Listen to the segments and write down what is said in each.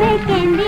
केंदे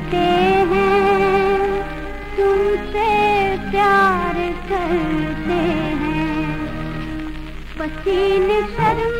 करते हैं तुमसे प्यार करते हैं। पसीने शर्म